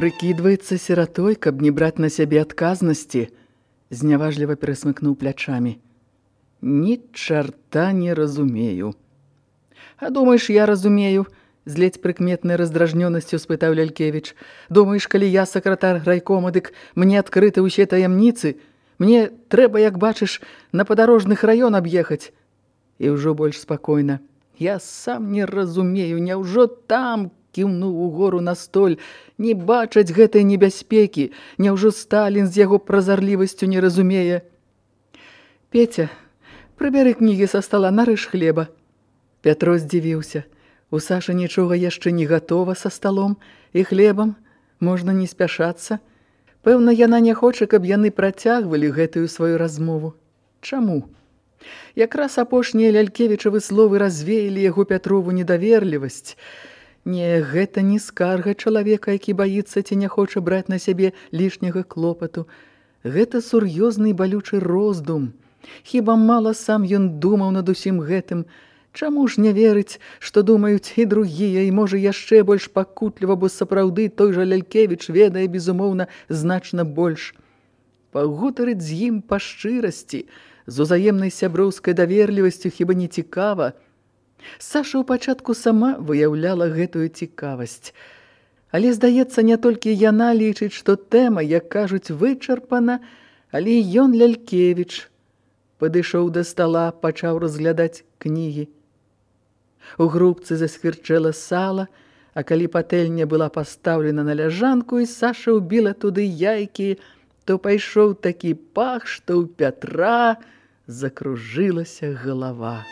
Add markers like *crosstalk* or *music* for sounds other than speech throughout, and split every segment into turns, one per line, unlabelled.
Прыкідваецца сіратой, каб не браць на сябе адказнасці, зняважліва перасмыкнуў плячамі. Ні чарта не разумею. А думаеш, я разумею, з ледзь прыкметнай раздражнёнасцю спытаў Лялькевіч. Думаеш, калі я сакратар райкома, дык мне адкрыты ўсе таямніцы, мне трэба, як бачыш, на падарожных раён аб'ехаць. І ўжо больш спакойна. Я сам не разумею, няўжо там кіўнуў угору на столь, не бачаць гэтай небяспекі, няўжо Сталін з яго празарлівасцю не разумее. Петя, прыбяры кнігі са стала нарыж хлеба. Пятро здзівіўся. У Сашы нічога яшчэ не гатова са сталом і хлебам, можна не спяшацца. Пэўна, яна не хоча, каб яны працягвалі гэтую сваю размову. Чаму? Якраз апошнія лялькевічавы словы развеялі яго Пятрову недаверлівасць. Не, гэта не скарга чалавека, які баіцца ці не хоча браць на сябе лішняга клопату. Гэта сур'ёзны балючы роздум. Хіба мала сам ён думаў над усім гэтым. Чаму ж не верыць, што думаюць і другія, і можа яшчэ больш пакутліва, бо сапраўды той жа Лялькевіч ведае, безумоўна, значна больш. Пагутарыць з ім па шчырасці, з узаемнай сяброўскай даверлівасцю хіба не цікава, Саша ў пачатку сама выяўляла гэтую цікавасць. Але, здаецца, не толькі яна лічыць, што тэма, як кажуць, вычарпана, але і ён Лялькевіч падышоў да стала, пачаў разглядаць кнігі. У грубцы засвірчэла сала, а калі патэльня была пастаўлена на ляжанку і Саша ўбіла туды яйкі, то пайшоў такі пах, што ў Пятра закружылася галава.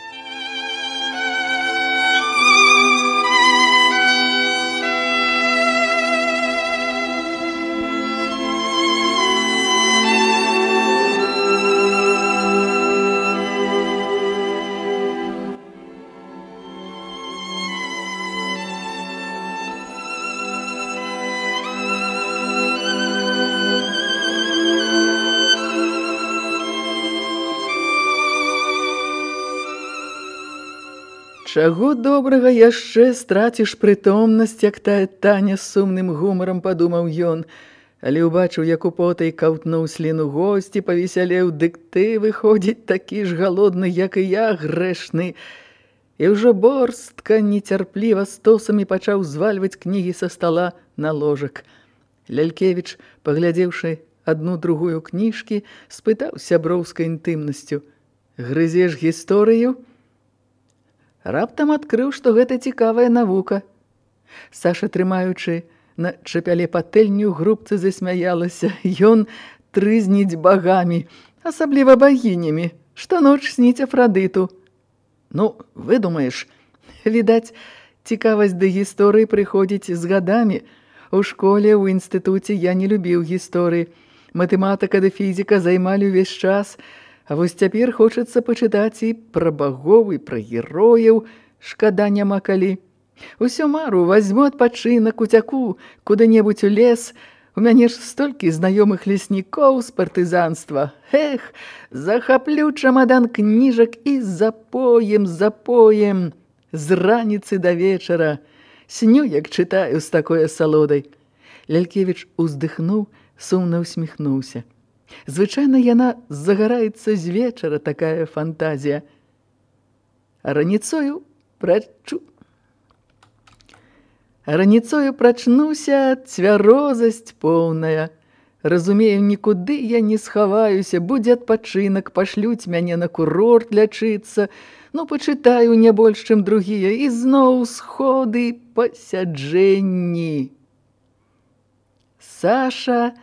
thank you Чаго добрага яшчэ страціш прытомнасць, як тая таня з сумным гумарам падумаў ён, але ўбачыў, як у потай каўтнуў сліну госці, павесялеў, дык ты выходзіць такі ж галодны, як і я грэшны. І ўжо борстка нецярпліва стосамі пачаў звальваць кнігі са стала на ложак. Лялькевіч, паглядзеўшы адну другую кніжкі, спытаў сяброўскай інтымнасцю: "Грызеш гісторыю?" Раптам адкрыў, што гэта цікавая навука. Саша, трымаючы на чапяле патэльню, грубцы засмяялася. Ён трызніць багамі, асабліва багінямі, што ноч сніць Афрадыту. Ну, выдумаеш, відаць, цікавасць да гісторыі прыходзіць з гадамі. У школе, у інстытуце я не любіў гісторыі. Матэматыка да фізіка займалі ўвесь час, А вось цяпер хочацца пачытаць і пра багоў і пра герояў, шкада няма калі. Усё мару возьму адпачынак уцяку куды-небудзь у лес. У мяне ж столькі знаёмых леснікоў з партызанства. Эх, захаплю чамадан кніжак і запоем, запоем з раніцы да вечара. Сню, як чытаю з такой асалодай. Лялькевіч уздыхнуў, сумна усміхнуўся. Звычайна яна загараецца з вечара такая фантазія. Раніцою прачу. Раніцою прачнуся, цвярозасць поўная. Разумею, нікуды я не схаваюся, будзе адпачынак, пашлюць мяне на курорт лячыцца, ну, пачытаю не больш, чым другія, і зноў сходы пасяджэнні. Саша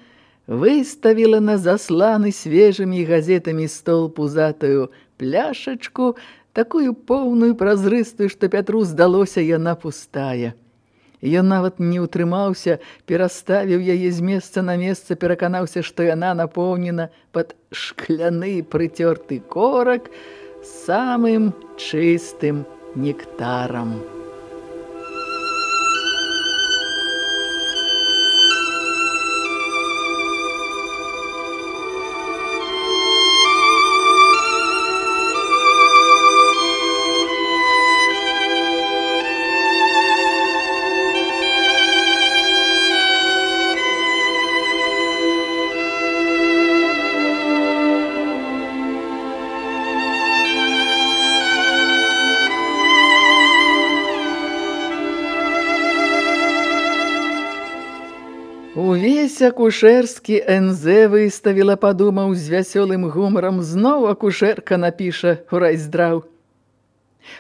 выставіла на засланы свежымі газетамі стол пузатую пляшачку, такую поўную празрыстую, што Пятру здалося яна пустая. Ён нават не ўтрымаўся, пераставіў яе з месца на месца, пераканаўся, што яна напоўнена пад шкляны прыцёрты корак самым чыстым нектарам. Акушэрскі НЗ выставіла, падумаў з вясёлым гумарам, зноў акушэрка напіша у райздраў.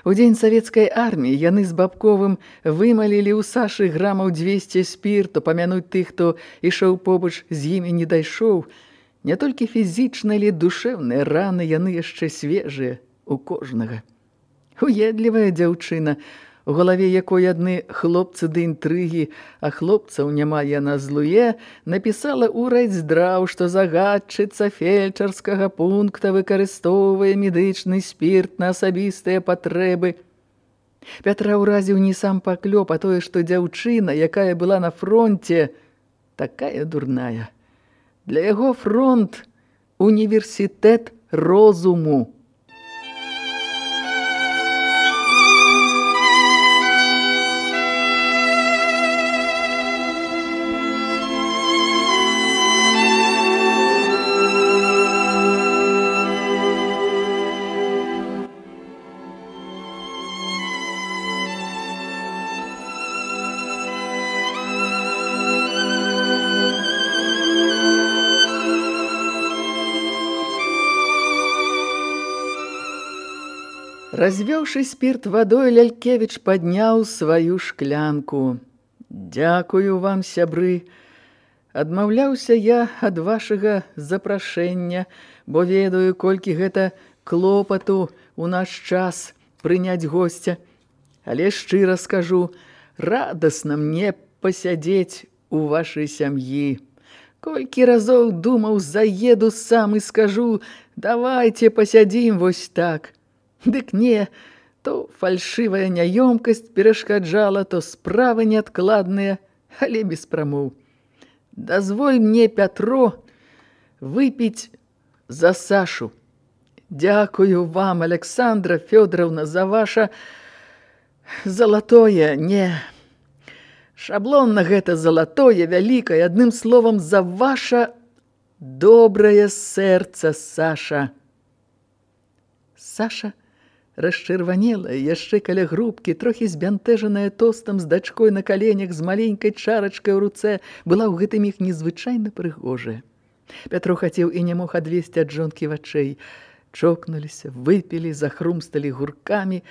У дзень савецкай арміі яны з бабковым вымалілі ў Сашы грамаў 200 спірту, памянуць тых, хто ішоў побач з імі не дайшоў. Не толькі фізічна, але душэўныя раны яны яшчэ свежыя у кожнага. Уедлівая дзяўчына – у галаве якой адны хлопцы ды інтрыгі, а хлопцаў няма яна злуе, напісала ў райздраў, што загадчыца фельчарскага пункта выкарыстоўвае медычны спірт на асабістыя патрэбы. Пятра ўразіў не сам паклёп, а тое, што дзяўчына, якая была на фронте, такая дурная. Для яго фронт універсітэт розуму. Развёўшы спірт вадой, Лялькевіч падняў сваю шклянку. Дякую вам, сябры. Адмаўляўся я ад вашага запрашэння, бо ведаю, колькі гэта клопату у наш час прыняць госця. Але шчыра скажу, радасна мне пасядзець у вашай сям'і. Колькі разоў думаў, заеду сам і скажу, давайте пасядзім вось так. Дык не, то фальшывая няёмкасць перашкаджала, то справы неадкладныя, але без прамоў. Дазволь мне, Пятро, выпіць за Сашу. Дякую вам, Александра Фёдоровна, за ваша залатое, не. Шаблонна гэта залатое, вялікае, адным словам, за ваша добрае сэрца, Саша. Саша – расчырванела, яшчэ каля грубкі, трохі збянтэжаная тостам з дачкой на каленях з маленькай чарачкай у руцэ, была ў гэтым іх незвычайна прыгожая. Пятро хацеў і не мог адвесці ад жонкі вачэй. Чокнуліся, выпілі, захрумсталі гуркамі.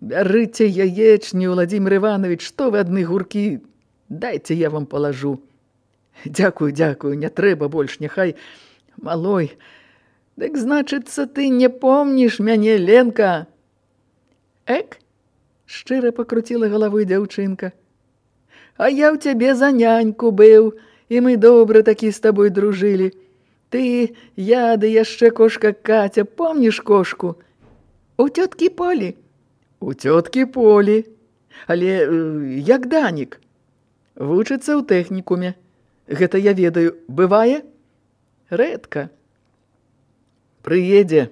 Бярыце яечні, Владимир Иванович, што вы адны гуркі? Дайце я вам палажу. Дякую, дякую, не трэба больш, няхай малой, Дык значыцца, ты не помніш мяне, Ленка. Эк, шчыра пакруціла галавой дзяўчынка. А я ў цябе за няньку быў, і мы добра такі з табой дружылі. Ты, я ды яшчэ кошка Катя, помніш кошку? У цёткі полі. У цёткі полі. Але э, як данік? Вучыцца ў тэхнікуме. Гэта я ведаю, бывае? Рэдка прыедзе,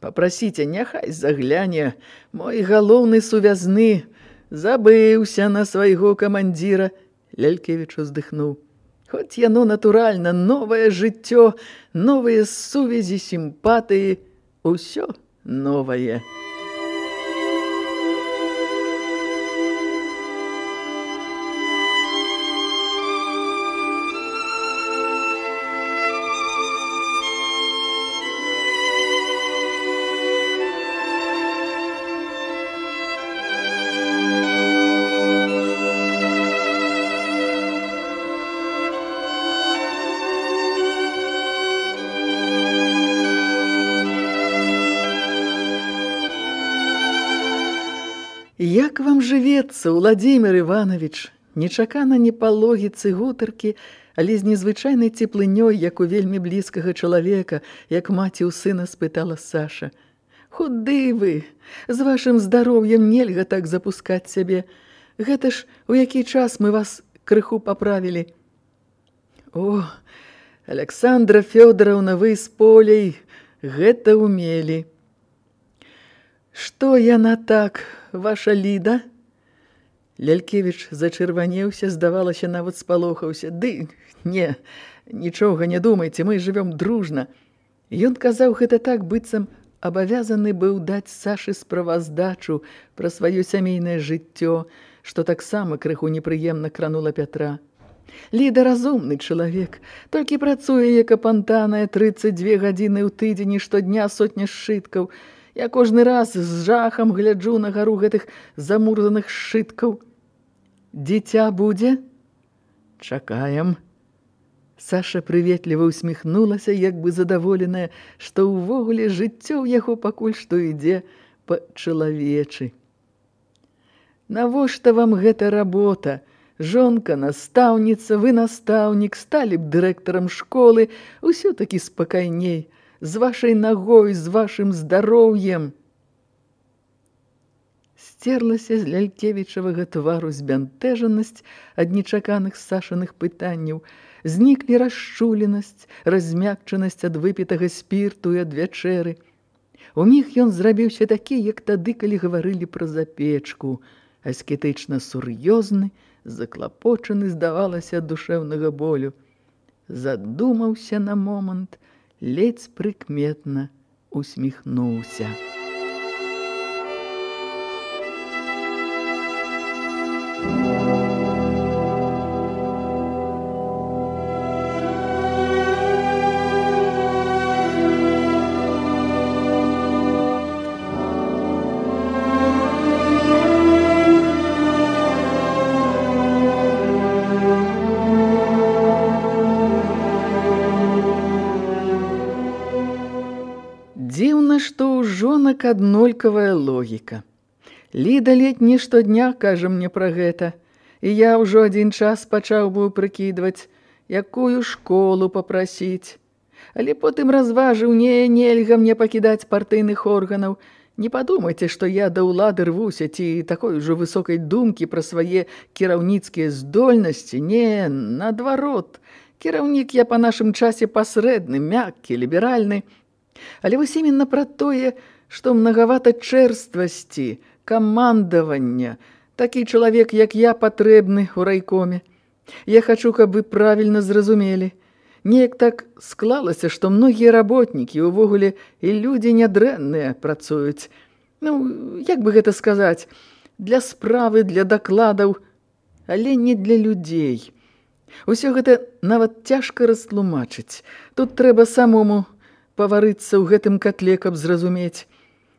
папрасіце, няхай загляне, мой галоўны сувязны. Забыўся на свайго камандзіра, Лялькевіч уздыхнуў. Хоць яно натуральна, новае жыццё, новыя сувязі, сімпатыі, усё новае. Жывецца, Владзімир Іванович? Нечакана не па логіцы гутаркі, але з незвычайнай цеплынёй, як у вельмі блізкага чалавека, як маці ў сына спытала Саша. Худы вы, з вашым здароўем нельга так запускаць сябе. Гэта ж у які час мы вас крыху паправілі. О, Александра Фёдоровна, вы з полей гэта умелі. Што яна так, ваша ліда? Лялькевіч зачырванеўся, здавалася, нават спалохаўся. Ды, не, нічога не думайце, мы жывём дружна. Ён казаў гэта так, быццам абавязаны быў даць Сашы справаздачу пра сваё сямейнае жыццё, што таксама крыху непрыемна кранула Пятра. Ліда разумны чалавек, толькі працуе як апантаная 32 гадзіны ў тыдзень і штодня сотня сшыткаў. Я кожны раз з жахам гляджу на гару гэтых замурзаных сшыткаў. Дзіця будзе? Чакаем. Саша прыветліва ўсміхнулася, як бы задаволеная, што ўвогуле жыццё ў яго пакуль што ідзе па-чалавечы. Навошта вам гэта работа? Жонка, настаўніца, вы настаўнік, сталі б дырэктарам школы, усё-такі спакайней, з вашай нагой, з вашым здароўем. Сцерлася з лялькевічавага твару збянтэжанасць ад нечаканых сашаных пытанняў, зніклі расчуленасць, размякчанасць ад выпітага спірту і ад вячэры. У міг ён зрабіўся такі, як тады, калі гаварылі пра запечку, аскетычна сур'ёзны, заклапочаны, здавалася, ад душэўнага болю. Задумаўся на момант, ледзь прыкметна усміхнуўся. Жонак аднолькавая логіка. Ліда ледь не штодня кажа мне пра гэта, і я ўжо адзін час пачаў быў прыкідваць, якую школу папрасіць. Але потым разважыў, не, нельга мне пакідаць партыйных органаў. Не падумайце, што я да ўлады рвуся ці такой ужо высокай думкі пра свае кіраўніцкія здольнасці. Не, наадварот, кіраўнік я па нашым часе пасрэдны, мяккі, ліберальны. Але вось именно пра тое, што мнагавата чэрствасці, камандавання, такі чалавек, як я, патрэбны ў райкоме. Я хачу, каб вы правільна зразумелі. Неяк так склалася, што многія работнікі, увогуле, і людзі нядрэнныя працуюць. Ну, як бы гэта сказаць, для справы, для дакладаў, але не для людзей. Усё гэта нават цяжка растлумачыць. Тут трэба самому паварыцца ў гэтым катле, каб зразумець.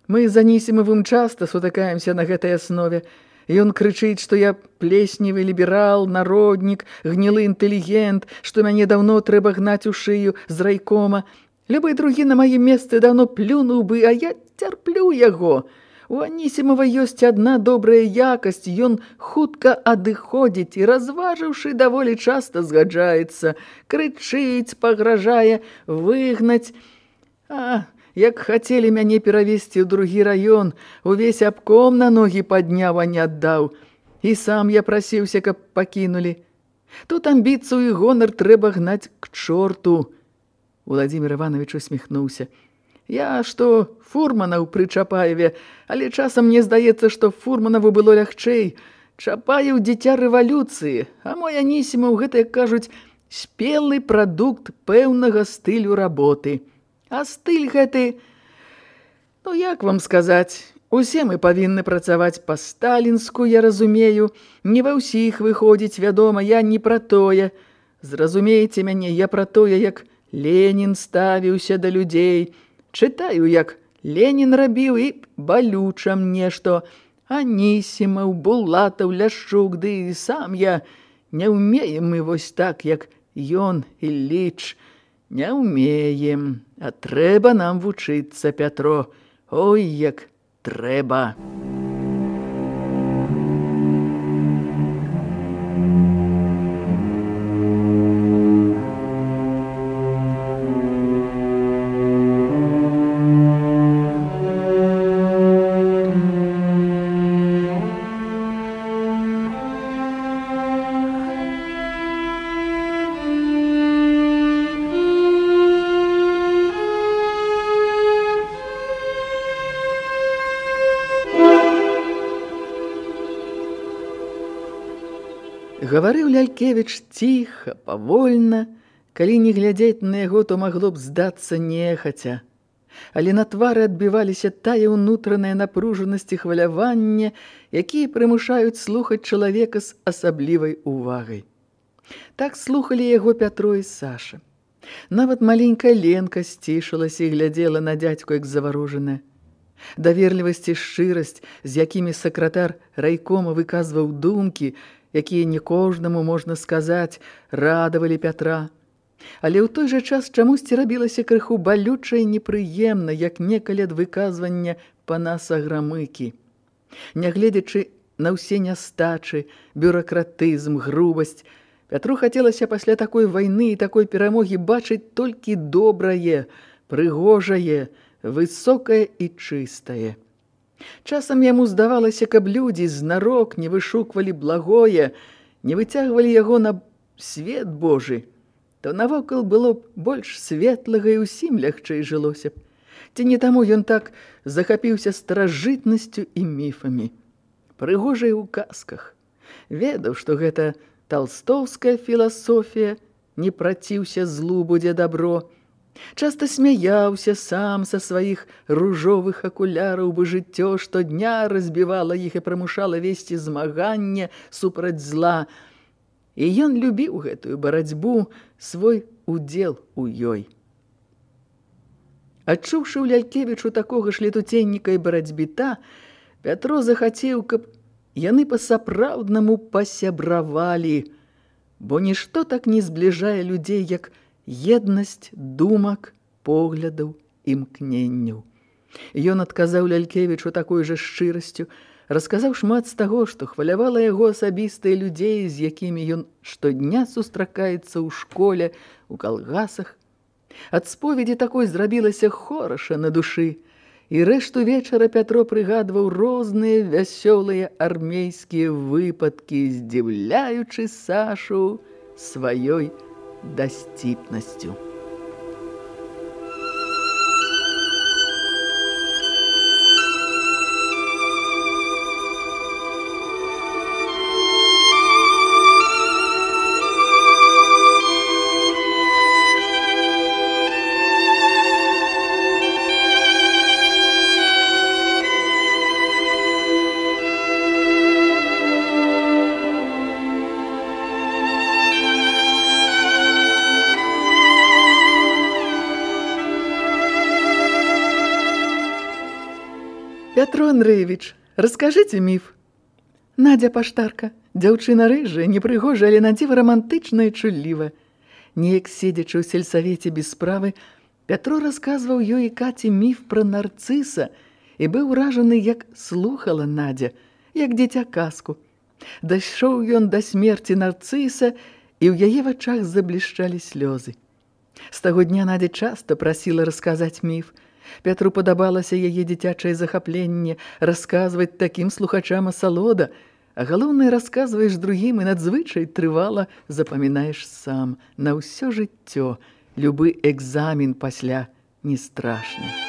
Мы з Анісімавым часта сутыкаемся на гэтай аснове. Ён крычыць, што я плесневы ліберал, народнік, гнілы інтэлігент, што мяне даўно трэба гнаць у шыю з райкома. Любы другі на маім месцы даўно плюнуў бы, а я цярплю яго. У Анісімава ёсць адна добрая якасць, ён хутка адыходзіць і, разважыўшы, даволі часта згаджаецца, крычыць, пагражае, выгнаць, А, як хацелі мяне перавесці ў другі раён, увесь абком на ногі падняў, а не аддаў. І сам я прасіўся, каб пакінулі. Тут амбіцыю і гонар трэба гнаць к чорту. Владзімир Іванович усміхнуўся. Я што, фурманаў пры Чапаеве, але часам мне здаецца, што фурманаву было лягчэй. Чапаеў дзіця рэвалюцыі, а мой Анісімаў гэта, як кажуць, спелы прадукт пэўнага стылю работы. А стыль гэты, ну як вам сказаць, усе мы павінны працаваць па-сталінску, я разумею, не ва ўсіх выходзіць, вядома, я не пра тое. Зразумееце мяне, я пра тое, як Ленін ставіўся да людзей. Чытаю, як Ленін рабіў і балюча мне, што Анісімаў, Булатаў, Ляшчук, ды і сам я не ўмеем мы вось так, як ён і ліч. Не ўмеем. А трэба нам вучыцца, Пятро. Ой, як трэба. Лялькевіч ціха, павольна, калі не глядзець на яго, то магло б здацца нехаця. Але на твары адбіваліся тая ўнутраная напружанасць і хваляванне, якія прымушаюць слухаць чалавека з асаблівай увагай. Так слухалі яго Пятро і Саша. Нават маленькая Ленка сцішылася і глядзела на дзядзьку, як заварожаная. Даверлівасць і шчырасць, з якімі сакратар райкома выказваў думкі, якія не кожнаму можна сказаць, радавалі Пятра. Але ў той жа час чамусьці рабілася крыху балюча і непрыемна, як некалі ад выказвання панаса грамыкі. Нягледзячы на ўсе нястачы, бюракратызм, грубасць, Пятру хацелася пасля такой вайны і такой перамогі бачыць толькі добрае, прыгожае, высокае і чыстае. Часам яму здавалася, каб людзі знарок не вышуквалі благое, не выцягвалі яго на свет Божы, то навокал было б больш светлага і ўсім лягчэй жылося б. Ці не таму ён так захапіўся старажытнасцю і міфамі. Прыгожай у казках. Ведаў, што гэта талстоўская філасофія, не праціўся злу будзе добро, Часта смяяўся сам са сваіх ружовых акуляраў, бы жыццё штодня разбівала іх і прымушала весці змаганне супраць зла. І ён любіў гэтую барацьбу, свой удзел у ёй. Адчуўшы ў Лялькевічу такога ж летуценніка і барацьбіта, Пятро захацеў, каб яны па-сапраўднаму пасябравалі, бо нішто так не збліжае людзей, як еднасць думак, поглядаў, імкненняў. Ён адказаў Лялькевічу такой жа шчырасцю, расказаў шмат з таго, што хвалявала яго асабістыя людзей, з якімі ён штодня сустракаецца ў школе, у калгасах. Ад споведзі такой зрабілася хораша на душы, і рэшту вечара Пятро прыгадваў розныя вясёлыя армейскія выпадкі, здзіўляючы Сашу сваёй дасціпнасцю. Андреевич, расскажите міф. Надя паштарка, дзяўчына рыжая, непрыгожая, але надзіва романтычная і чулліва. Неяк седзячы ў сельсавеце без справы, Пятро расказваў ёй і Каці міф пра нарцыса і быў уражаны, як слухала Надя, як дзіця казку. Дайшоў ён да смерці нарцыса, і ў яе вачах заблішчалі слёзы. З таго дня Надя часта прасіла расказаць міф – Пятру падабалася яе дзіцячае захапленне расказваць такім слухачам асалода, а галоўнае расказваеш другім і надзвычай трывала запамінаеш сам на ўсё жыццё. Любы экзамен пасля не страшны.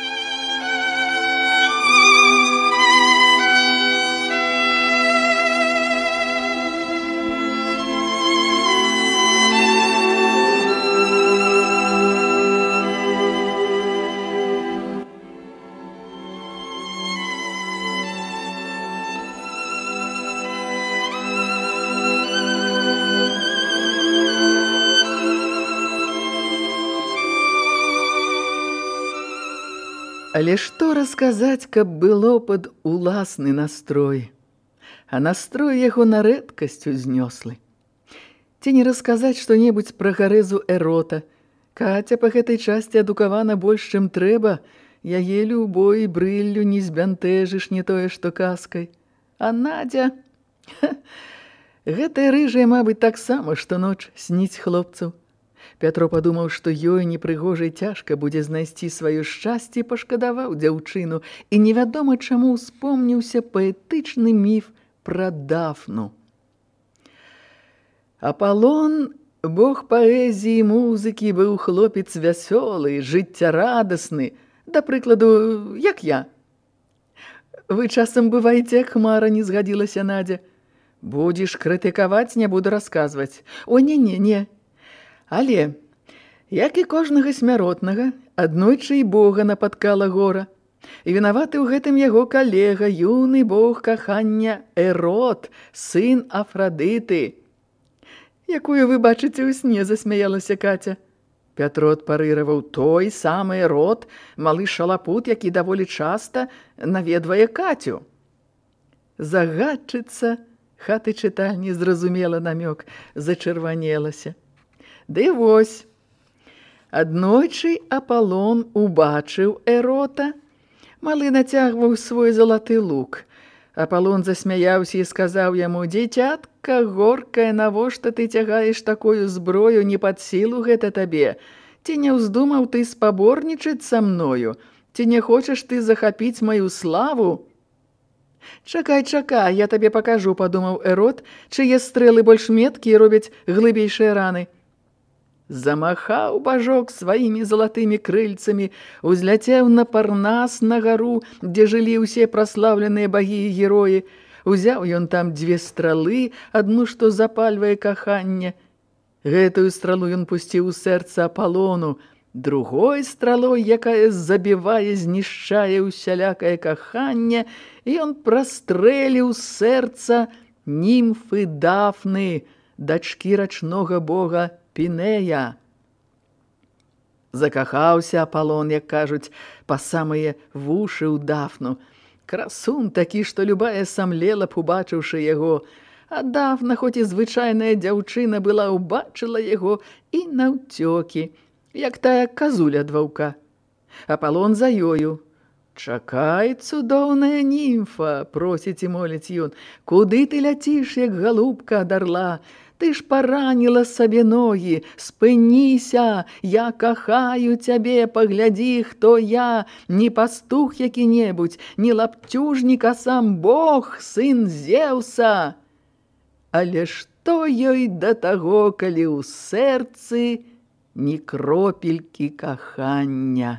Але што расказаць, каб было пад уласны настрой? А настрой яго на рэдкасць узнёслы. Ці не расказаць што-небудзь пра гарэзу эрота? Каця па гэтай часці адукавана больш, чым трэба, яе любой брыллю не збянтэжыш не тое, што казкай. А Надя... Гэтая рыжая, мабыць, таксама, што ноч сніць хлопцаў. Пятро падумаў, што ёй непрыгожай цяжка будзе знайсці сваё шчасце, пашкадаваў дзяўчыну, і невядома чаму успомніўся паэтычны міф пра дафну. Апалон, бог паэзіі музыкі, быў хлопец вясёлы, жыццярадасны, да прыкладу, як я. Вы часам бываеце, як хмара не згадзілася Надя. Будзеш крытыкаваць, не буду расказваць. О, не, не, не. Але, як і кожнага смяротнага, аднойчы і Бога напаткала гора. І вінаваты ў гэтым яго калега, юны бог кахання Эрот, сын Афрадыты. Якую вы бачыце ў сне, засмяялася Катя. Пятрот парыраваў той самы рот, малы шалапут, які даволі часта наведвае Катю. Загадчыца хаты чытальні зразумела намёк, зачырванелася. Ды вось, аднойчы Апалон убачыў эрота, малы нацягваў свой залаты лук. Апалон засмяяўся і сказаў яму: «Дзіцятка горкая, навошта ты цягаеш такую зброю не пад сілу гэта табе? Ці не ўздумаў ты спаборнічаць са мною? Ці не хочаш ты захапіць маю славу?» «Чакай, чакай, я табе пакажу», – падумаў Эрот, чые стрэлы больш меткія робяць глыбейшыя раны. Замахаў бажок сваімі залатымі крыльцамі, узляцеў на парнас на гару, дзе жылі ўсе праслаўленыя багі і героі. Узяў ён там дзве стралы, адну, што запальвае каханне. Гэтую стралу ён пусціў у сэрца Апалону, другой стралой, якая забівае, знішчае ўсялякае каханне, і ён прастрэліў сэрца німфы Дафны, дачкі рачнога бога Пінея. Закахаўся Апалон, як кажуць, па самыя вушы ў дафну. Красун такі, што любая самлела б, убачыўшы яго. А дафна, хоць і звычайная дзяўчына, была ўбачыла яго і наўцёкі, як тая казуля ад ваўка. Апалон за ёю. «Чакай, цудоўная німфа!» – просіць і моліць ён. «Куды ты ляціш, як галубка ад арла? Ты ж параніла сабе ногі, спыніся, я кахаю цябе, паглядзі, хто я, не пастух які-небудзь, не лапцюжнік, а сам Бог, сын Зеўса. Але што ёй да таго, калі ў сэрцы ні кропелькі кахання?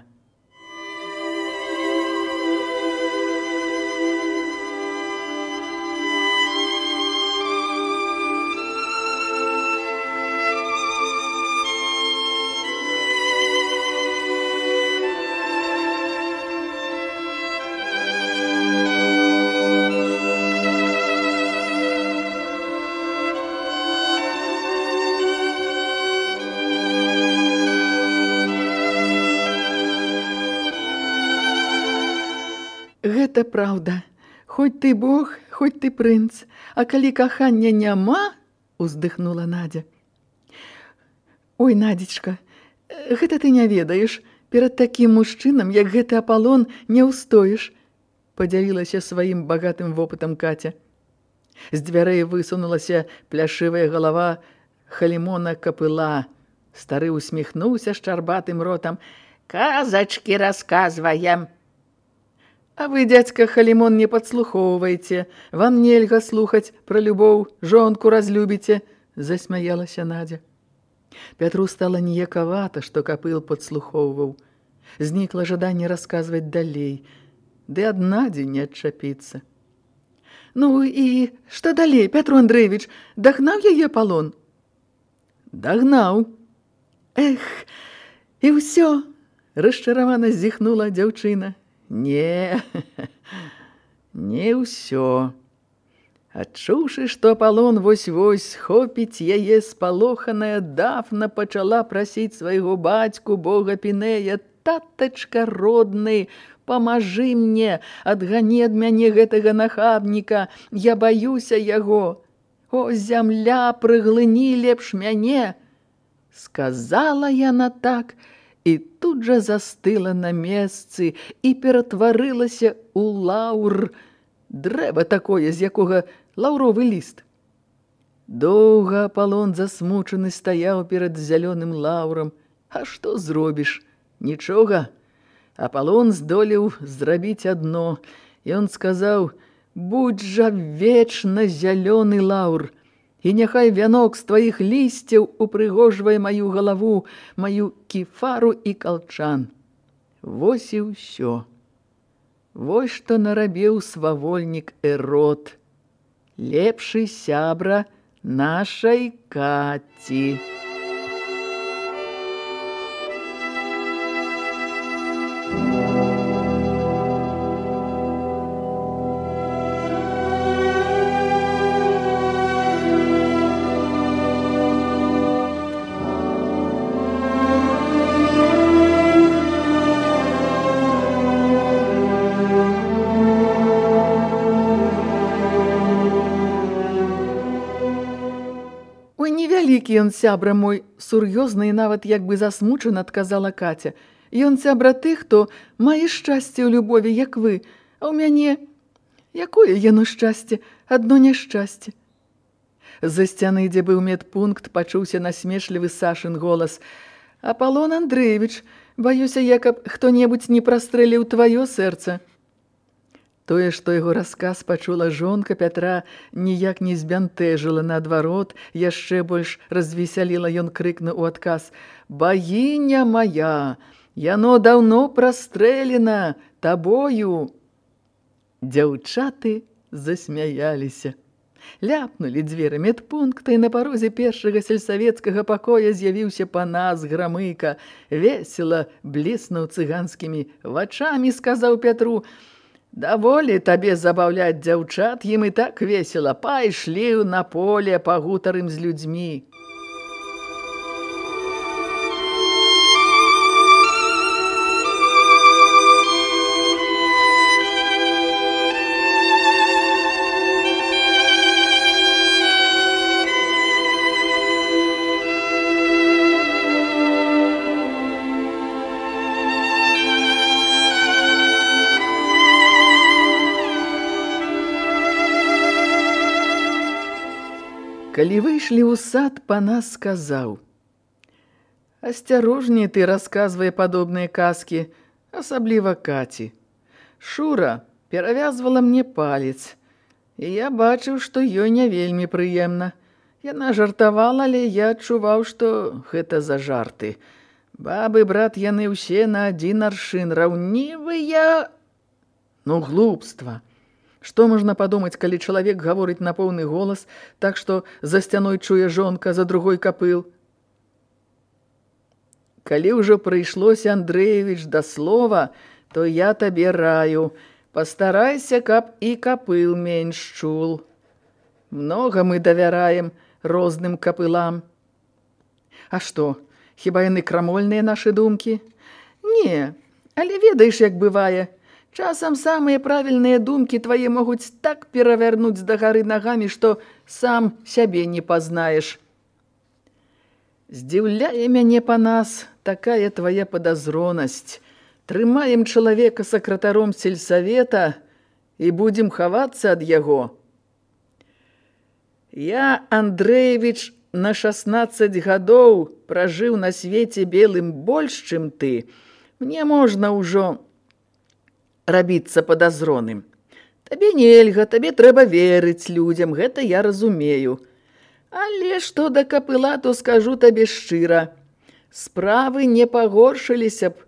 Гэта праўда. Хоць ты Бог, хоць ты прынц, а калі кахання няма, уздыхнула Надя. Ой, Надзечка, гэта ты не ведаеш, перад такім мужчынам, як гэты Апалон, не ўстоіш, падзялілася сваім багатым вопытам Катя. З дзвярэй высунулася пляшывая галава Халімона Капыла. Стары усміхнуўся шчарбатым ротам. «Казачкі расказваем!» А вы, дядька Халімон, не падслухоўвайце. Вам нельга слухаць пра любоў, жонку разлюбіце, засмяялася Надя. Пятру стала ніякавата, што капыл падслухоўваў. Знікла жаданне расказваць далей, ды ад Надзі не адчапіцца. Ну і што далей, Пятру Андрэевіч, дагнаў яе палон? Дагнаў. Эх, і ўсё, расчаравана зіхнула дзяўчына. Не, *laughs* не ўсё. Адчуўшы, што Апалон вось-вось хопіць яе спалоханая дафна пачала прасіць свайго бацьку Бога Пінея, татачка родны, памажы мне, адгані ад мяне гэтага нахабніка, я баюся яго. О, зямля, прыглыні лепш мяне. Сказала яна так, і тут жа застыла на месцы і ператварылася ў лаўр, дрэва такое, з якога лаўровы ліст. Доўга Апалон засмучаны стаяў перад зялёным лаўрам. А што зробіш? Нічога. Апалон здолеў зрабіць адно. Ён сказаў: « Будь жа вечна зялёны лаўр, і няхай вянок з тваіх лісцяў упрыгожвае маю галаву, маю кіфару і калчан. Вось і ўсё. Вось што нарабіў свавольнік эрот. лепшы сябра нашай каці. Ён сябра мой, сур'ёзна і нават як бы засмучана адказала Каця. Ён сябра тых, хто мае шчасце ў любові, як вы, а ў мяне якое яно шчасце, адно няшчасце. За сцяны, дзе быў медпункт, пачуўся насмешлівы Сашын голас. Апалон Андрэевіч, баюся, як аб хто-небудзь не прастрэліў тваё сэрца. Тое, што яго расказ пачула жонка Пятра, ніяк не збянтэжыла наадварот, яшчэ больш развесяліла ён крыкнуў у адказ: «Багіня моя, яно даўно прастрэлена табою. Дзяўчаты засмяяліся. Ляпнулі дзверы медпункта, і на парозе першага сельсавецкага пакоя з'явіўся панас грамыка. Весела бліснуў цыганскімі вачамі, сказаў Пятру: Даволі табе забаўляць дзяўчат, ім і так весела, пайшлі на поле пагутарым з людзьмі. Калі выйшлі ў сад, панас сказаў: « Асцярожней ты расказвае падобныя казкі, асабліва каці. Шура перавязвала мне палец, і я бачыў, што ёй не вельмі прыемна. Яна жартавала, але я адчуваў, што гэта за жарты. Бабы, брат, яны ўсе на адзін аршын раўнівыя, ну глупства. Што можна падумаць, калі чалавек гаворыць на поўны голас, так што за сцяной чуе жонка за другой капыл? Калі ўжо прыйшлося Андрэевіч да слова, то я табе раю, пастарайся, каб і капыл менш чул. Многа мы давяраем розным капылам. А што, хіба яны крамольныя нашы думкі? Не, але ведаеш, як бывае, Часам самыя правільныя думкі твае могуць так перавярнуць да гары нагамі, што сам сябе не пазнаеш. Здзіўляе мяне па нас такая твая падазронасць. Трымаем чалавека сакратаром сельсавета і будзем хавацца ад яго. Я, Андрэевіч, на 16 гадоў пражыў на свеце белым больш, чым ты. Мне можна ўжо рабіцца падазроным. Табе нельга, табе трэба верыць людзям, гэта я разумею. Але што да капыла, то скажу табе шчыра. Справы не пагоршыліся б,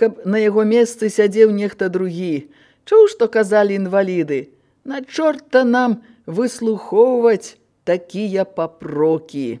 каб на яго месцы сядзеў нехта другі. Чуў, што казалі інваліды. На чорта нам выслухоўваць такія папрокі.